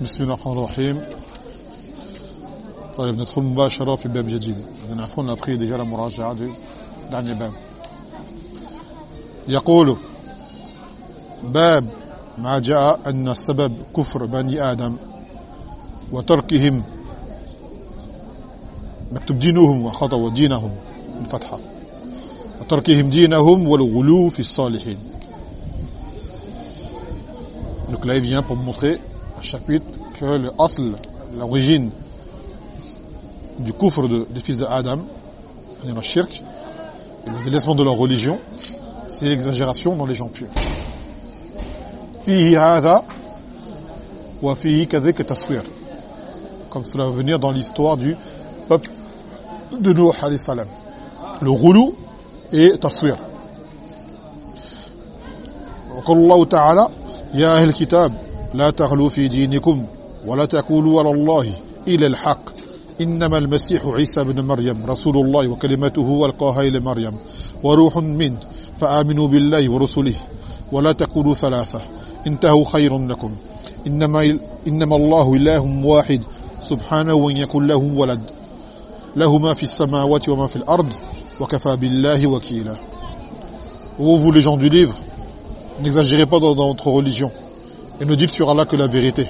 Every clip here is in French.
بسم الله الرحمن الرحيم. طيب ندخل مباشرة في باب جديد. عفوا a pris déjà la muraja'a du dernier bab يقول باب ما جاء أن السبب كفر بني آدم وتركهم. مكتوب دينهم وخطأ ودينهم الفتحة وتركهم دينهم والغلو في الصالحين. Donc là, il vient pour montrer chapitre que le asl, l'origine du coufre de, des fils d'Adam, le shirk, le délaissement de leur religion, c'est l'exagération dans les gens purs. Fihi hadha wa fihi kadhik taswir. Comme cela va venir dans l'histoire du peuple de Nuh alayhi salam. Le roulou et taswir. وقال الله تعالى يا أهل الكتاب لا تغلوا في دينكم ولا تقولوا على الله إلى الحق. إنما المسيح عيسى بن مريم رسول الله وكلمته ألقاها إلى مريم. وروح منه فآمنوا بالله ورسله ولا تقولوا ثلاثة. انتهوا خير لكم. إنما, إنما الله إله واحد سبحانه وإن يكن له ولد. له ما في السماوات وما في الأرض وكفى بالله وكيلا. Ô vous les gens du livre, n'exagérez pas dans, dans votre religion. Et ne dites sur Allah que la vérité.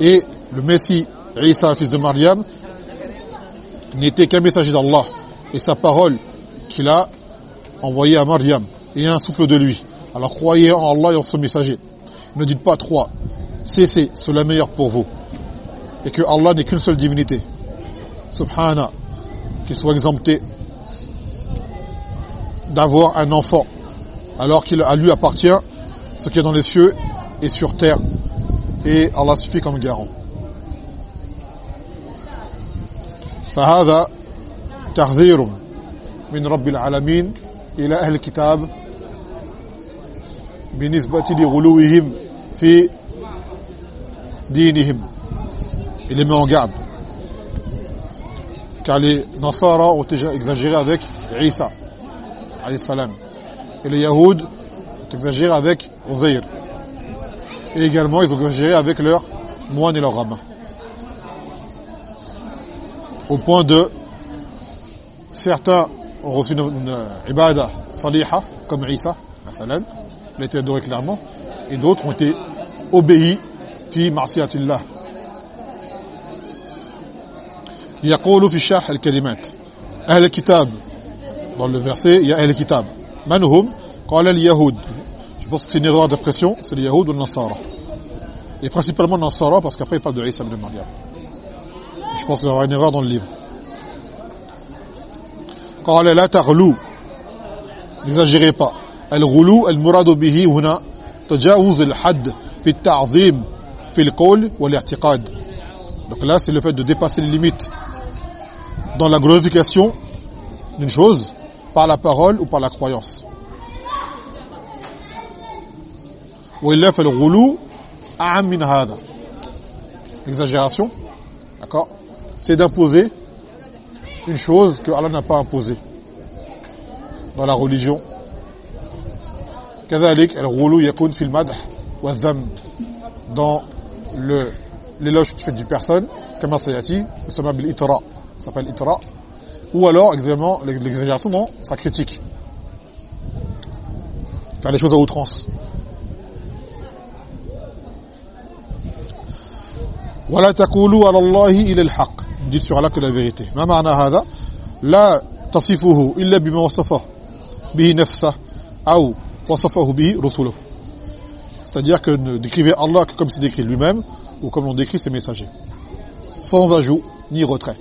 Et le Messie, Isa, fils de Mariam, n'était qu'un messager d'Allah et sa parole qu'il a envoyée à Mariam et un souffle de lui. Alors croyez en Allah et en son messager. Ne dites pas trois. Cessez, c'est le meilleur pour vous. Et que Allah n'est qu'une seule divinité. Subhana, qu'il soit exempté d'avoir un enfant alors qu'il lui appartient ce qui est dans les cieux et sur terre et Allah suffit comme garant فهذا تحذير من رب العالمين إلى أهل الكتاب بالنسبة لغلوهم في دينهم il les met en garde car les Nasara ont déjà exagéré avec Isa alayhi salam et les Yahoud ont exagéré avec Uzair et également ils ont exagéré avec leurs moines et leurs rabbins au point de certains ont reçu une, une ibada saliha comme Isa مثلا il a été adoré clairement et d'autres ont été obéis في معصية الله يقول في شرح الكلمات أهل الكتاب dans le verset il y a أهل الكتاب من هم قال اليهود je pense que c'est une erreur d'impression c'est les Yahoud ou les Nasara et principalement Nasara parce qu'après il parle de Isa ibn Maryam je pense qu'il y aura une erreur dans le livre قال لا تغلو n'exagérez pas الغلو المراد به هنا تجاوز الحد في التعظيم في القول والاعتقاد donc là c'est le fait de dépasser les limites dans la glorification d'une chose par la parole ou par la croyance Ou il fait le roulou L'exagération, d'accord C'est d'imposer une chose que Allah n'a pas imposée dans la religion. dans le l'éloge que tu fais d'une personne comme sayati sama bil itra ça s'appelle itra. Ou alors exactement l'exagération dans sa critique. Faire les choses à outrance. ولا تقولوا على الله إلى الحق dites sur Allah que la ما معنى هذا لا تصفه إلا بما وصفه به نفسه أو وصفه به رسوله c'est-à-dire que ne décrivez Allah que comme c'est décrit lui-même ou comme l'ont décrit ses messagers sans ajout ni retrait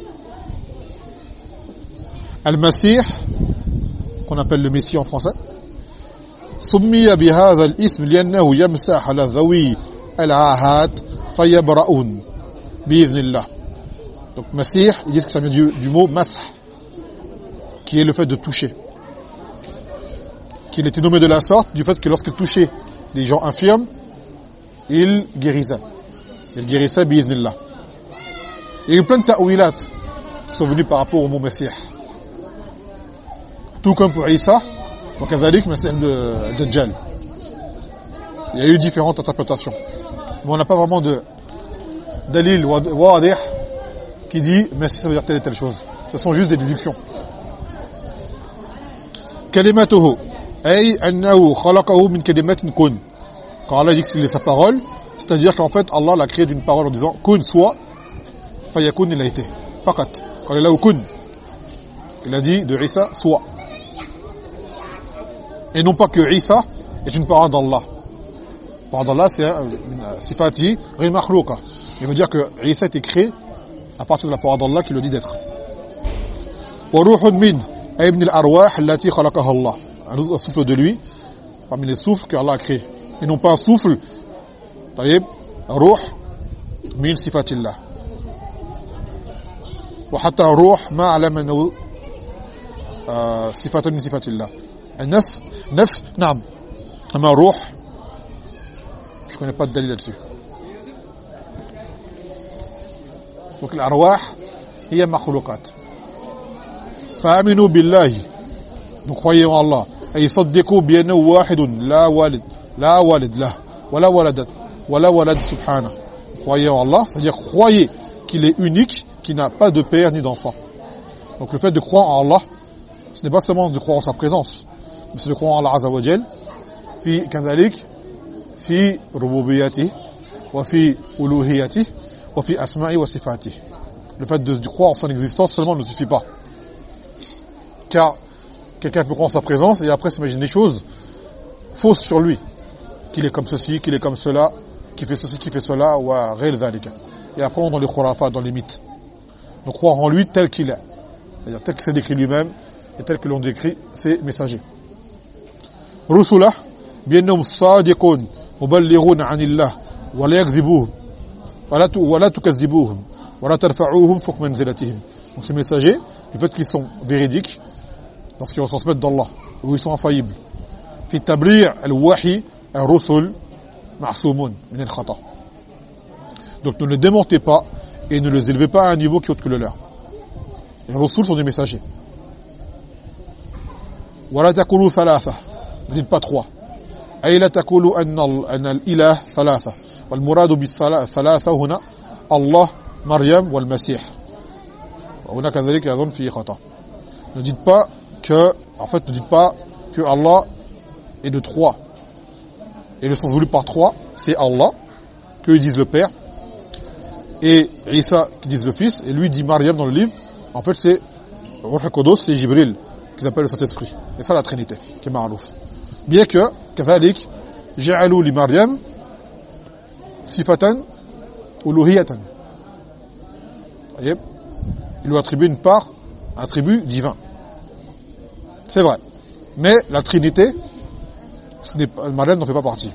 Al-Masih qu'on appelle le Messie en français سمي بهذا الاسم يمسح على ذوي العاهات فيبرؤون bi'iznillah. Donc masih, ils disent que ça vient du, mot masah qui est le fait de toucher. Qu'il était nommé de la sorte du fait que lorsqu'il touchait des gens infirmes, il guérissait. Il guérissait bi'iznillah. Il y a eu plein de ta'wilat qui sont venus par rapport au mot Messie. Tout comme pour Isa, donc Azalik, Messie de Dajjal. Il y a eu différentes interprétations. Mais on n'a pas vraiment de dalil wadih qui dit mais ça veut dire telle et telle chose. Ce sont juste des déductions. Ay annahu khalaqahu min kalimatin kun. Quand Allah dit que c'est sa parole, c'est-à-dire qu'en fait Allah l'a créé d'une parole en disant kun soit fayakun il a été. Fakat. Quand il a là kun, il a dit de Isa soit. Et non pas que Isa est une parole d'Allah. Parole d'Allah c'est sifati ghayr makhlouqa. Il veut dire que Isa a été créé à partir de la parole d'Allah qui le dit d'être. وروح من أي من الأرواح التي خلقها الله un souffle de lui parmi les souffles qu'Allah a créé et non pas un souffle طيب روح من صفات الله وحتى الروح ما علم أنه صفة من صفات الله النفس نفس نعم أما الروح je connais pas de dalil là-dessus donc l'arwah هي مخلوقات فآمنوا بالله nous croyons en Allah أي صدقوا بأنه واحد لا والد لا والد له ولا ولد ولا ولد سبحانه croyez en Allah c'est-à-dire croyez qu'il est unique qui n'a pas de père ni d'enfant donc le fait de croire en Allah ce n'est pas seulement de croire en sa présence mais c'est de croire en Allah Azza wa Jal في كذلك في ربوبيته وفي ألوهيته وفي أسمائه وصفاته le fait de, croire en son existence seulement ne suffit pas. Car quelqu'un peut croire en sa présence et après s'imagine des choses fausses sur lui. Qu'il est comme ceci, qu'il est comme cela, qu'il fait ceci, qu'il fait cela, ou à réel Et après on est dans les khurafat, dans les mythes. Donc croire en lui tel qu'il est. C'est-à-dire tel qu'il s'est décrit lui-même et tel que l'on décrit ses messagers. Rusulah, biennum sadiqun, muballighun anillah, wa la يكذبوهم ولا ولا تكذبوهم ولا ترفعوهم فوق منزلتهم donc ces messagers du fait qu'ils sont véridiques lorsqu'ils retransmettent d'Allah où ils sont infaillibles في تبليغ الوحي الرسل معصومون من الخطأ donc ne les démontez pas et ne les élevez pas à un niveau qui est autre que le leur les rusul sont des messagers ولا تقولوا ثلاثة ne dites pas trois أي لا تقولوا أن أن الإله ثلاثة والمراد بالثلاثة هنا الله مريم والمسيح وهنا كذلك أظن في خطأ ne dites pas que, en fait, ne dites pas que Allah est de trois. Et le sens voulu par trois, c'est Allah, que disent le Père, et Isa qui disent le Fils, et lui dit Mariam dans le livre, en fait c'est Ruh Kodos, c'est Jibril, qu'ils appellent le Saint-Esprit. Et ça la Trinité, qui est Ma'alouf. Bien que, كذلك جعلوا لمريم sifatan uluhiyatan il lui attribue une part attribut divin. C'est vrai. Mais la trinité ce n'est pas n'en fait pas partie.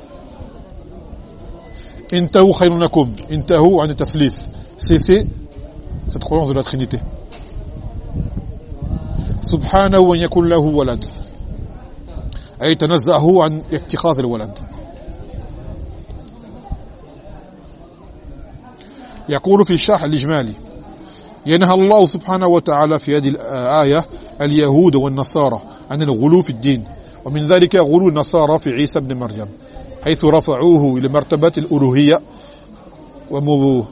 Intahu khayrunakum intahu an taslith cessez cette croyance de la trinité. Subhanahu wa yakun lahu walad. Ay tanazzahu an ittikhaz al walad يقول في الشرح الإجمالي ينهى الله سبحانه وتعالى في هذه الآية اليهود والنصارى عن الغلو في الدين ومن ذلك غلو النصارى في عيسى بن مريم حيث رفعوه إلى مرتبة الألوهية ومغالاة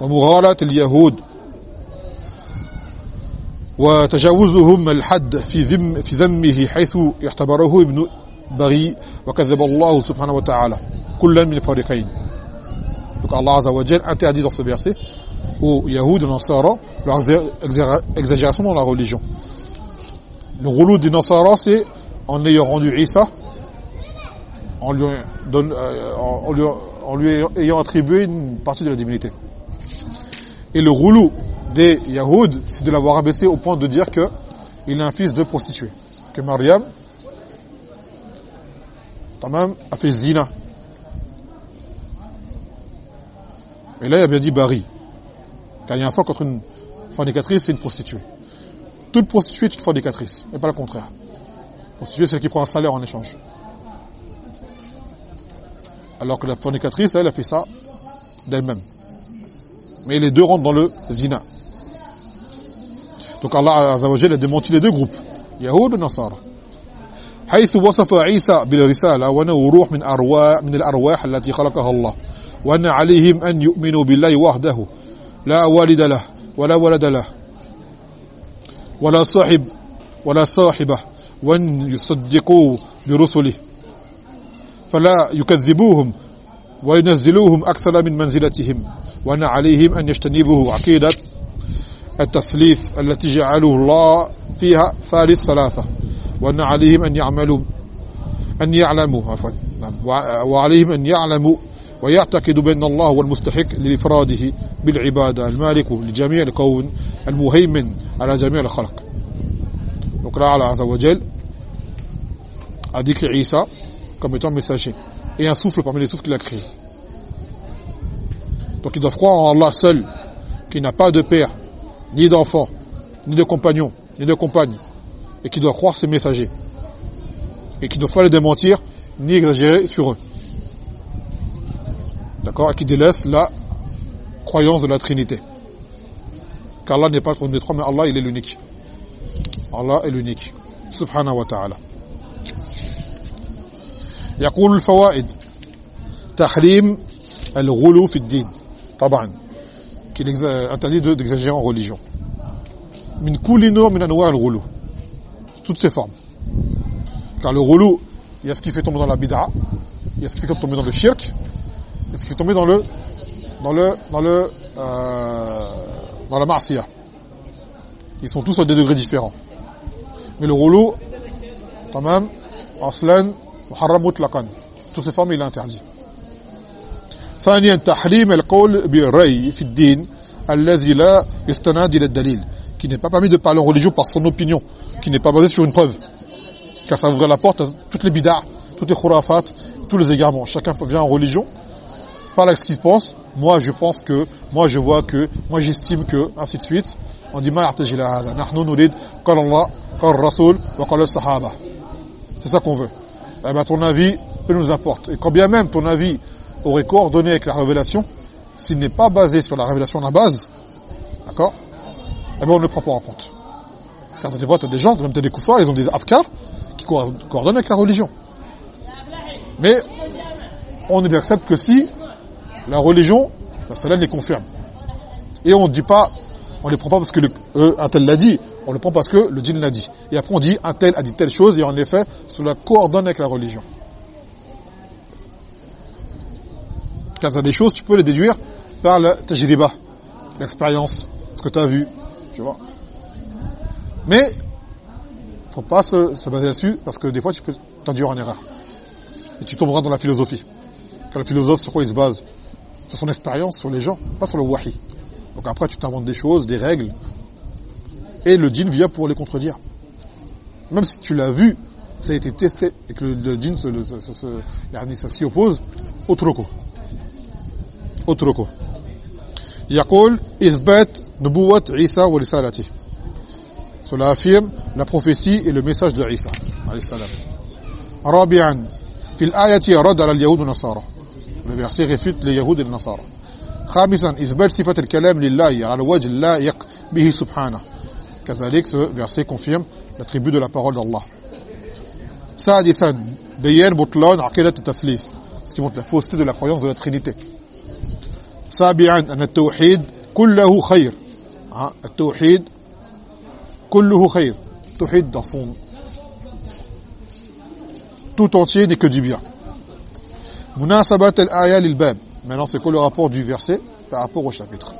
ومغالاة اليهود. وتجاوزهم الحد في ذم في ذمه حيث اعتبره ابن بغي وكذب الله سبحانه وتعالى. kullan min fariqayn donc Allah azza wa interdit dans ce verset aux Yahoud et Nasara leur exagération dans la religion. Le rouleau des Nasara c'est en ayant rendu Isa en lui, donne, euh, en, lui, en lui, ayant attribué une partie de la divinité. Et le rouleau des Yahoud c'est de l'avoir abaissé au point de dire que il est un fils de prostituée que Mariam tamam a fait zina. Et là, il a bien dit Bari. Car il y a un fois contre une fornicatrice et une prostituée. Toute prostituée est une fornicatrice, et pas le contraire. Prostituée, c'est celle qui prend un salaire en échange. Alors que la fornicatrice, elle, a fait ça d'elle-même. Mais les deux rentrent dans le zina. Donc Allah a démenti les deux groupes, Yahoud et Nasara? حيث وصف عيسى بالرسالة وأنه روح من أرواح من الأرواح التي خلقها الله وأن عليهم أن يؤمنوا بالله وحده. لا والد له ولا ولد له ولا صاحب ولا صاحبة وأن يصدقوا برسله. فلا يكذبوهم وينزلوهم أكثر من منزلتهم وأن عليهم أن يجتنبوا عقيدة التثليث التي جعله الله فيها ثالث ثلاثة وأن عليهم أن يعملوا أن يعلموا عفوا. نعم. وعليهم أن يعلموا ويعتقدوا بأن الله هو المستحق لإفراده بالعبادة. المالك لجميع الكون المهيمن على جميع الخلق. Donc là, Allah Azzawajal a décrit Isa comme étant messager. Et un souffle parmi les souffles qu'il a créés. Donc ils doivent croire en Allah seul, qui n'a pas de père, ni d'enfant, ni de compagnon, ni de compagne, et qui doit croire ses messagers, et qui ne doit pas les démentir, ni exagérer sur eux. D'accord Et qui délaisse la croyance de la Trinité. Car Allah n'est pas le des trois, mais Allah, il est l'unique. Allah est l'unique. Subhanahu wa ta'ala. يقول الفوائد تحريم الغلو في الدين طبعا qu'il est interdit d'exagérer en religion. Min min anwa al Toutes ses formes. Car le relou, il y a ce qui fait tomber dans la bid'a, il y a ce qui fait tomber dans le shirk, il y a ce qui fait tomber dans le dans le dans le euh, dans la marcia. Ils sont tous à des degrés différents. Mais le relou, quand même, aslan muharram mutlaqan. Toutes ses formes, il est interdit. ثانيا تحريم القول بالرأي في الدين الذي لا يستند إلى الدليل qui n'est pas permis de parler en religion par son opinion qui n'est pas basé sur une preuve car ça ouvre la porte à toutes les bid'ah toutes les khurafat tous les égarements chacun vient en religion parle avec ce qu'il pense moi je pense que moi je vois que moi j'estime que ainsi de suite on dit ma ya'taji la hada nahnu nurid qala Allah c'est ça qu'on veut. Eh ben, ton avis, peu nous importe. Et quand bien même ton avis aurait coordonné avec la révélation, s'il n'est pas basé sur la révélation à la base, d'accord? Eh ben, on ne le prend pas en compte. Car des fois, tu as des gens, même des koufars, ils ont des afkars qui coordonnent avec la religion. Mais, on ne accepte que si la religion, la salam les confirme. Et on ne dit pas, on ne les prend pas parce que euh, un tel l'a dit, on le prend parce que le djinn l'a dit. Et après on dit un tel a dit telle chose et en effet cela coordonne avec la religion. Quand tu as des choses, tu peux les déduire par le tajriba, l'expérience, ce que tu as vu, tu vois. Mais faut pas se, baser là-dessus parce que des fois tu peux t'induire en erreur. Et tu tomberas dans la philosophie. Car le philosophe, sur quoi il se base? Sur son expérience, sur les gens, pas sur le wahi. Donc après tu t'inventes des choses, des règles, et le djinn vient pour les contredire. Même si tu l'as vu, ça a été testé et que le, djinn se, s'y oppose, autroko. Autroko. يقول إثبات نبوة عيسى ورسالته cela affirme la prophétie et le message de Isa عليه السلام رابعا في الآية رد على اليهود والنصارى le verset réfute les Yahoud et les Nasara خامسا إثبات صفة الكلام لله على وجه لا يق به سبحانه Kazalik, ce verset confirme l'attribut de la parole d'Allah. سادسا بيان بطلان عقيدة التثليث ce qui montre la fausseté de la croyance de la Trinité سابعا أن التوحيد كله خير. التوحيد كله خير. dans son tout entier n'est que du bien. مناسبة الآية للباب. Maintenant c'est quoi le rapport du verset par rapport au chapitre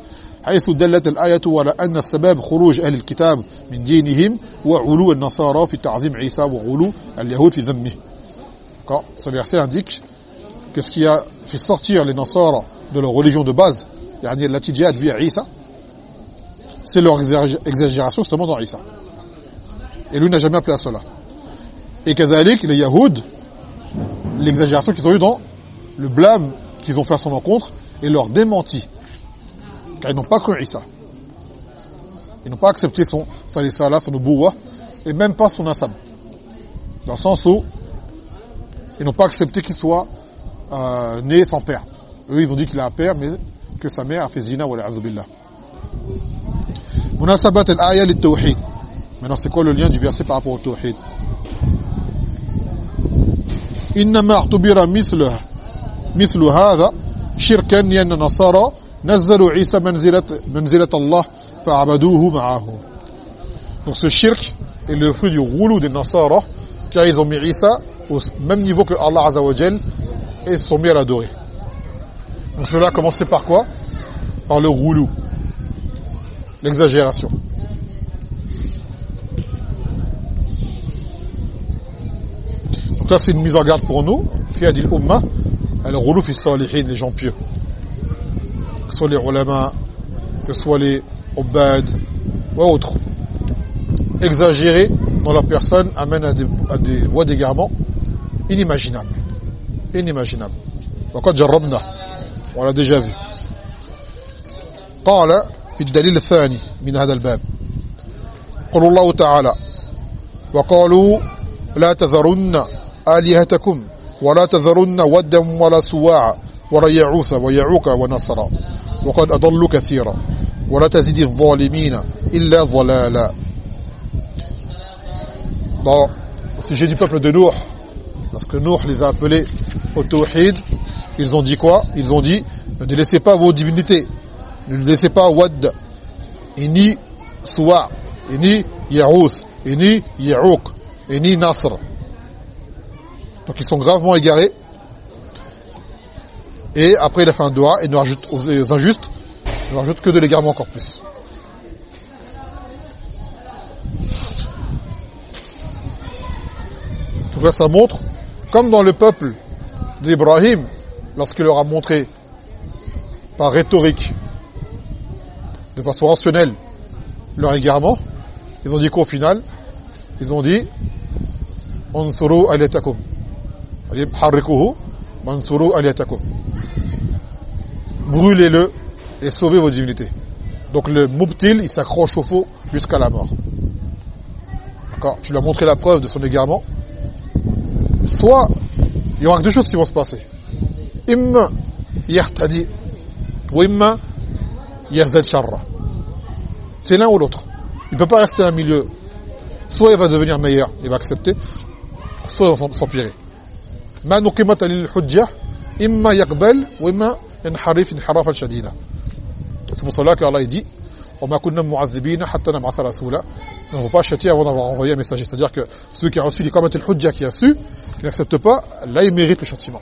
حيث دلت الآية على أن السبب خروج أهل الكتاب من دينهم وعلو النصارى في تعظيم عيسى وعلو اليهود في ذمه. Ce verset indique que ce qui a fait sortir les Nasara de leur religion de base, c'est leur exagération justement dans Isa. Et lui n'a jamais appelé à cela. Et Kazalik, les Yahoud, l'exagération qu'ils ont eue dans le blâme qu'ils ont fait à son encontre et leur démenti. Car ils n'ont pas cru Isa. Ils n'ont pas accepté son salah, son nubuwa, et même pas son assam. Dans le sens où ils n'ont pas accepté qu'il soit euh, né sans père. Eux, ils ont dit qu'il a un père, mais que sa mère a fait zina, wa billah. Munasabat al-aya tawhid Maintenant, c'est quoi le lien du verset par rapport au tawhid إنما اعتبر مثله مثل هذا شركا لأن النصارى نزلوا عيسى منزلة, منزلة الله فعبدوه معه Donc ce shirk est le fruit du roulou des Nasara car ils ont mis Isa au même niveau que Allah Azzawajal et se sont mis à l'adorer. Donc cela a commencé par quoi Par le roulou, l'exagération. Donc ça c'est une mise en garde pour nous. Fi adil umma, le roulou fi salihin, les gens pieux. Que ce soit les ulama, que ce soit les obad ou autres. Exagérer dans la personne amène à des, à des voies d'égarement inimaginables. Inimaginables. وقد جربنا on l'a déjà قال في الدليل الثاني من هذا الباب. قل الله تعالى وقالوا لا تذرن آلهتكم ولا تذرن ودا ولا سواع ولا يعوث ويعوك ونصرا. وقد أضلوا كثيرا ولا تزيد الظالمين إلا ضلالا. Dans le sujet du peuple de Nour, lorsque Nour les a appelés au Tawhid, ils ont dit quoi? Ils ont dit, ne laissez pas vos divinités, ne laissez pas Wad, et ni Suwa, et ni Yarouth, et ni Yaouk, et ni Nasr. Donc ils sont gravement égarés. Et après il a fait un doigt et nous rajoute aux injustes, ne que de l'égarement encore plus. Donc là ça montre, comme dans le peuple d'Ibrahim, lorsqu'il leur a montré par rhétorique, de façon rationnelle, leur égarement, ils ont dit qu'au final, ils ont dit Ansuru aliyatakum. Harrikuhu, Mansuru. Brûlez-le et sauvez vos divinités. Donc le mubtil, il s'accroche au faux jusqu'à la mort. D'accord? Tu lui as montré la preuve de son égarement. Soit, il y aura deux choses qui vont se passer. Imma yahtadi, ou imma yazdad sharra. C'est l'un ou l'autre. Il ne peut pas rester à un milieu. Soit il va devenir meilleur, il va accepter, soit il va s'empirer. ما نقيمت للحجة إما يقبل وإما ينحرف انحرافا شديدا c'est pour cela qu'Allah dit وما كنا معذبين حتى نبعث رسولا on ne va pas châtier avant d'avoir envoyé un messager c'est-à-dire que celui qui a reçu l'ikamat al-hujja qui a su qui n'accepte pas là il mérite le châtiment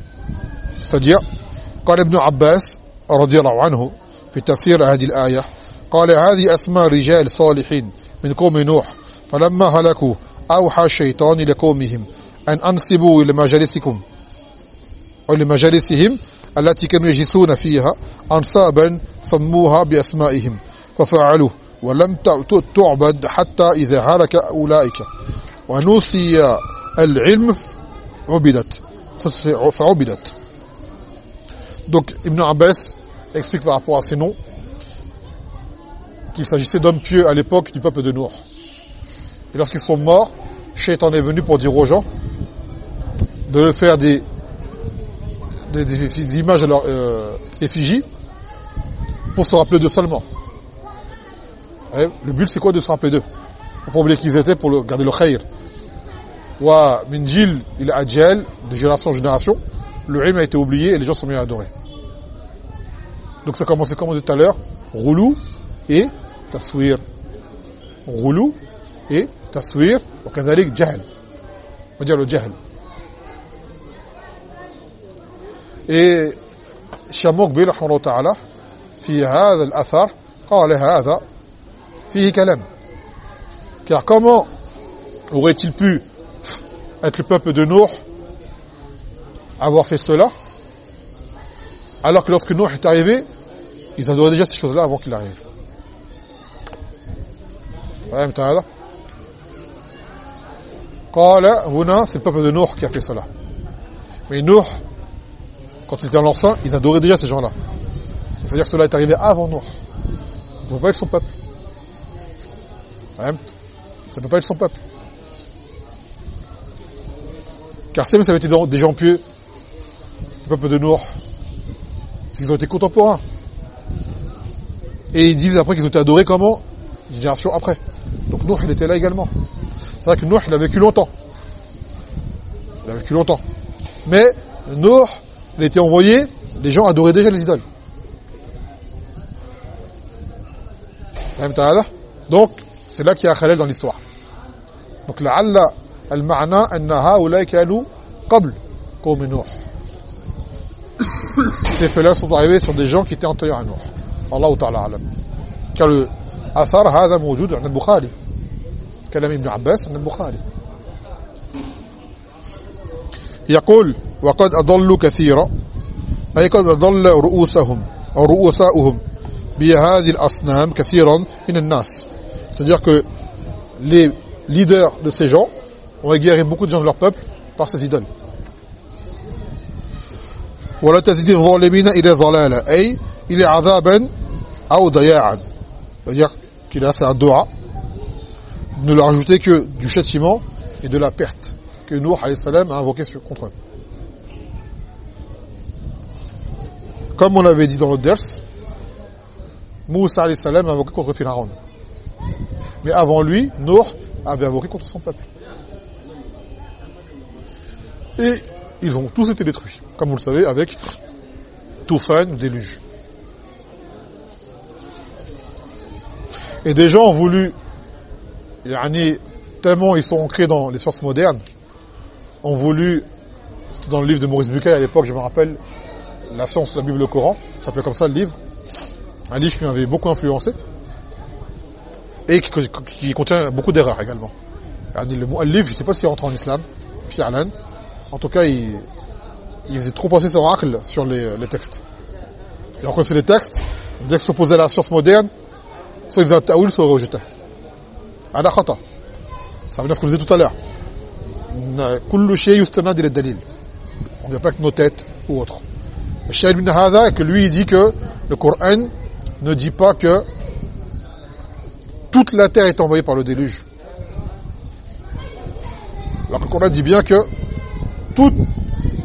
c'est-à-dire قال ابن عباس رضي الله عنه في تفسير هذه الآية قال هذه أسماء رجال صالحين من قوم نوح فلما هلكوا أوحى الشيطان لقومهم أن أنصبوا إلى مجالسكم. أو لمجالسهم التي كانوا يجلسون فيها أنصابا سموها بأسمائهم ففعلوا ولم تعبد حتى إذا هلك أولئك. ونسي العلم عبدت فعبدت. Donc Ibn Abbas explique par rapport à ces noms qu'il s'agissait d'hommes pieux à l'époque du peuple de Nour. Et lorsqu'ils sont morts, Shaitan est venu pour dire aux gens de faire des images à leur euh, effigie pour se rappeler d'eux seulement. Le but c'est quoi de se rappeler d'eux? Pour oublier qu'ils étaient pour le, garder le khair. Wa minjil il ajal de génération en génération, le ilm a été oublié et les gens sont mis à adorer. Donc ça commençait comme on dit tout à l'heure, roulou et taswir. Roulou et taswir, وكذلك جهل. On va dire le jahl. Et شموقبي رحمه الله تعالى في هذا الأثر قال هذا فيه كلام car comment aurait-il pu être le peuple de Nour avoir fait cela alors que lorsque Nour est arrivé ils adoraient déjà ces choses-là avant qu'il arrive فهمت هذا قال هنا c'est le peuple de Nour qui a fait cela Mais Nour, quand il était dans l'enceinte, ils adoraient déjà ces gens-là. C'est-à-dire que cela est arrivé avant Nour. Ça ne peut pas être son peuple. Ça ne peut pas être son peuple. Car si ça avait été des gens pieux, le peuple de Nour, c'est qu'ils ont été contemporains. Et ils disent après qu'ils ont été adorés comment génération après. Donc Nour, il était là également. C'est vrai que Nour, il a vécu longtemps. Il a vécu longtemps. Mais Nour, il a été envoyé, les gens adoraient déjà les idoles. Donc, c'est là qu'il y a khalal dans l'histoire. Donc, la'alla al-ma'na anna haoulai kanu qabl comme Nour Ces faits-là sont arrivés sur des gens qui étaient antérieurs à Nour. Allah ta'ala alam. Car le athar هذا موجود عند البخاري كلام ابن عباس عند البخاري يقول وقد أضلوا كثيرا أي قد أضل رؤوسهم أو رؤوساؤهم بهذه الأصنام كثيرا من الناس c'est-à-dire que les leaders de ces gens ont égaré beaucoup de gens de leur peuple par ces idoles ولا تزيد الظالمين إلى ضلالا أي إلى عذابا أو ضياعا c'est-à-dire qu'il a fait un dua ne leur ajouter que du châtiment et de la perte que Nour a invoqué contre eux Comme on l'avait dit dans le ders, Moussa salam a invoqué contre Pharaon. Mais avant lui, Nour avait invoqué contre son peuple. Et ils ont tous été détruits, comme vous le savez, avec Toufan, déluge. Et des gens ont voulu, tellement ils sont ancrés dans les sciences modernes, ont voulu, c'était dans le livre de Maurice Bucaille à l'époque, je me rappelle, la science, la Bible, le Coran, ça s'appelait comme ça le livre, un livre qui m'avait beaucoup influencé et qui, contient beaucoup d'erreurs également. Le livre, je ne sais pas s'il rentre en islam, fi'alan, en tout cas, il, il faisait trop passer son racle sur les, textes. Et on connaissait les textes, dès que s'opposait à la science moderne, soit il faisait un ta'oul, soit il rejetait. Ça veut dire ce qu'on disait tout à l'heure. On ne vient pas avec nos têtes ou autre. Shaykh ibn Hada, que lui il dit que le Coran ne dit pas que toute la terre est envoyée par le déluge. Alors que le Coran dit bien que toute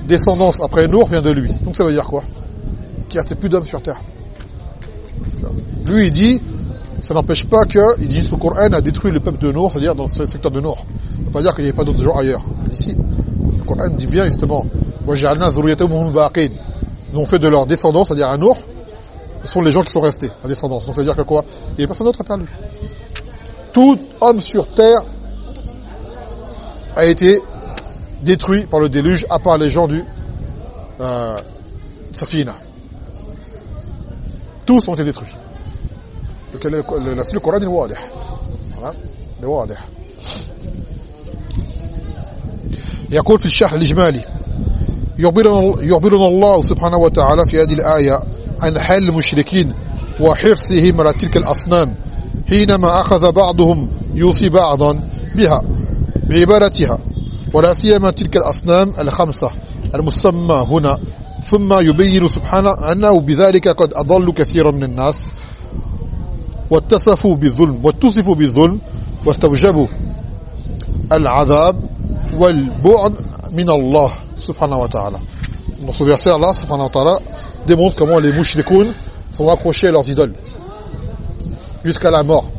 descendance après Nour vient de lui. Donc ça veut dire quoi Qu'il n'y a plus d'hommes sur terre. Lui il dit, ça n'empêche pas que, il dit le Coran a détruit le peuple de Nour, c'est-à-dire dans ce secteur de Nour. Ça ne veut pas dire qu'il n'y avait pas d'autres gens ailleurs. Ici, le Coran dit bien justement, nous ont fait de leur descendance, c'est-à-dire un ours, ce sont les gens qui sont restés, la descendance. Donc ça veut dire que quoi? Il n'y a personne d'autre à perdu. Tout homme sur terre a été détruit par le déluge, à part les gens du euh, Safina. Tous ont été détruits. Le, le, le, le Coran est wadih. Voilà, est wadih. يقول في الشرح الإجمالي يخبرنا, يخبرنا الله سبحانه وتعالى في هذه الآية عن حال المشركين وحرصهم على تلك الأصنام حينما أخذ بعضهم يوصي بعضا بها بعبادتها ولا سيما تلك الأصنام الخمسة المسمى هنا ثم يبين سبحانه أنه بذلك قد أضل كثيرا من الناس واتصفوا بالظلم واتصفوا بالظلم واستوجبوا العذاب والبعد من الله سبحانه وتعالى. نصوص يرسل الله سبحانه وتعالى démontre comment les mouchrikoun sont accrochés à leurs idoles jusqu'à la mort.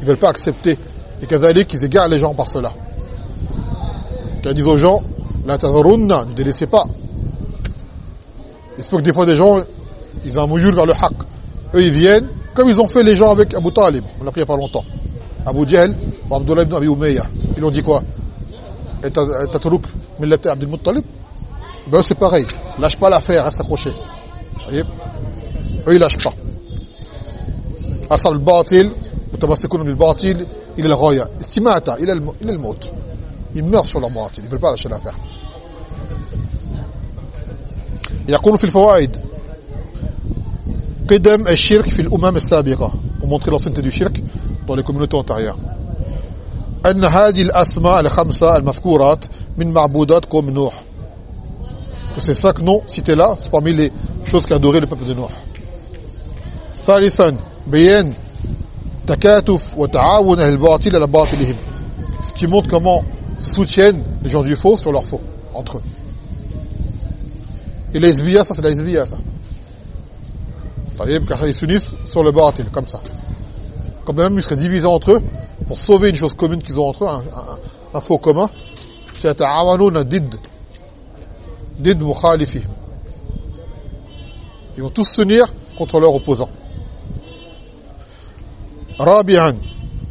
Ils veulent pas accepter et que ذلك ils égarent les gens par cela. qu'à dire aux gens, la tazarunna, ne délaissez pas. Il se que des fois des gens, ils ont un mouillure vers le haq. Eux, ils viennent, comme ils ont fait les gens avec Abu Talib, on l'a pris il n'y a pas longtemps. Abu Jahl ou Abdullah ibn Ils ont dit quoi? Et Tataruk Millat Abdul Muttalib? Ben c'est pareil. Lâche pas l'affaire, reste accroché. Voyez? Eux, ils lâchent pas. Asal al-Batil, ou Tamassikun bil-Batil, il est le roya. Istimata, il est le mot. Ils meurent sur leur باطل ils veulent pas lâcher l'affaire يقول في الفوائد قدم الشرك في الأمم السابقة pour montrer l'ancienneté du shirk dans les communautés antérieures أن هذه الأسماء الخمسة المذكورات من معبودات قوم نوح que ces cinq noms cités là, c'est parmi les choses qu'adorait le peuple de Noir. ثالثا بيان تكاتف وتعاون أهل الباطل على باطلهم ce qui montre comment soutiennent les gens du faux sur leur faux entre eux et les ça c'est la SBA ça car ils s'unissent sur le batil comme ça comme même ils seraient divisés entre eux pour sauver une chose commune qu'ils ont entre eux un, un, un faux commun يتعاونون ضد ضد مخالفهم ils vont tous s'unir contre leurs opposants رابعا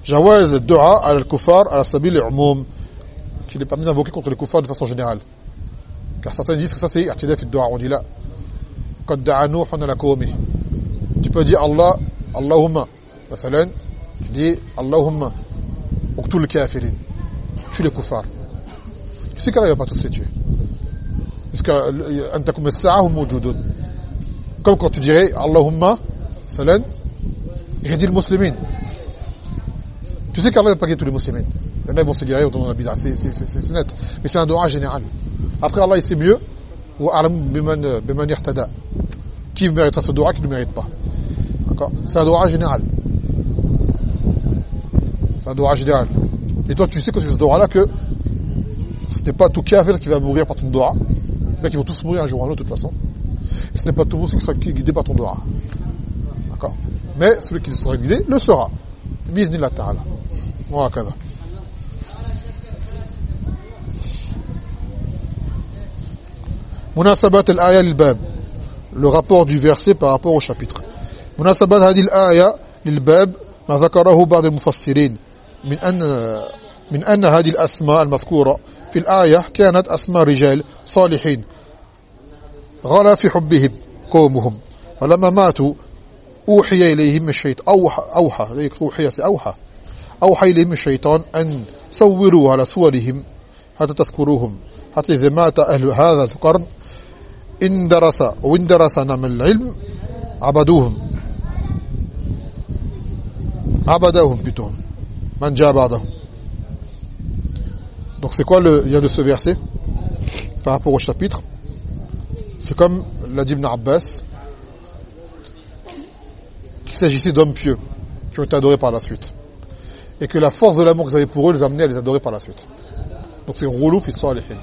جواز الدعاء على الكفار على سبيل العموم qu'il est mis d'invoquer contre les koufars de façon générale. Car certains disent que ça c'est i'tida fi dua. On dit là, quand da'a Nuh ala qawmi. Tu peux dire Allah, Allahumma. Tu dis Allahumma uqtul kafirin. Tue les koufars. Tu sais qu'Allah ne va pas tous les tuer. Parce que. Euh, Comme quand tu dirais Allahumma salan ihdi al-muslimin. Tu sais qu'Allah ne pas guider tous les musulmans. Les mecs vont se guérir autour de la bid'a, c'est net. Mais c'est un doha général. Après Allah il sait mieux, ou alam biman biman. Qui méritera ce doha, qui ne mérite pas. D'accord? C'est un doha général. C'est un doha général. Et toi tu sais que c'est ce doha là que ce n'est pas tout kafir qui va mourir par ton doha. Les mecs ils vont tous mourir un jour ou un autre de toute façon. Ce n'est pas tout le monde qui sera guidé par ton doha. D'accord? Mais celui qui sera guidé le sera. Bizni la ta'ala. Wa مناسبات الآية للباب. Le rapport du verset par rapport au chapitre. مناسبات هذه الآية للباب ما ذكره بعض المفسرين. من أن من أن هذه الأسماء المذكورة في الآية كانت أسماء رجال صالحين. غلا في حبهم قومهم. ولما ماتوا أوحي إليهم الشيطان أوحى أوحى أوحي أوحى. أوحى إليهم الشيطان أن صوروا على صورهم حتى تذكروهم. حتى إذا مات أهل هذا القرن إن درس وإن درسنا من العلم عبدوهم عبدوهم plutôt من جاء بعدهم donc c'est quoi le lien de ce verset par rapport au chapitre c'est comme l'a dit Ibn Abbas qu'il s'agissait d'hommes pieux qui ont été adorés par la suite et que la force de l'amour que vous avez pour eux les a amenés à les adorer par la suite donc c'est roulou fi salihin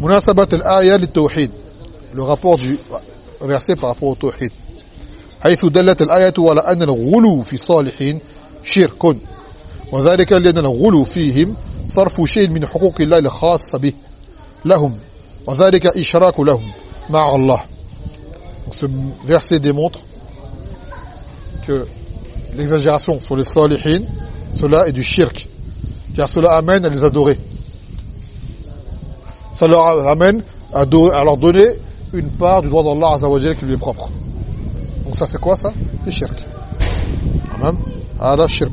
مناسبة الآية للتوحيد لو رابور دي رأسي بغابور التوحيد حيث دلت الآية على أن الغلو في الصالحين شرك. وذلك لأن الغلو فيهم صرف شيء من حقوق الله الخاصة به لهم. وذلك إشراك لهم مع الله. Ce verset démontre que l'exagération sur les salihin cela est du shirk. Car cela amène à les adorer. Ça leur amène à, à leur donner une part du droit d'Allah Azzawajal qui lui est propre. Donc ça fait quoi ça C'est shirk. Amen. هذا شرك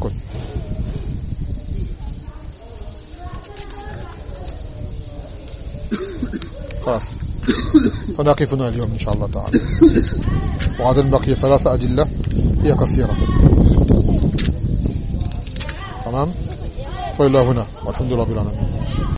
خلاص فنقف هنا اليوم إن شاء الله تعالى وعدد بقي ثلاثة أدلة هي قصيرة تمام فإلا هنا والحمد لله رب العالمين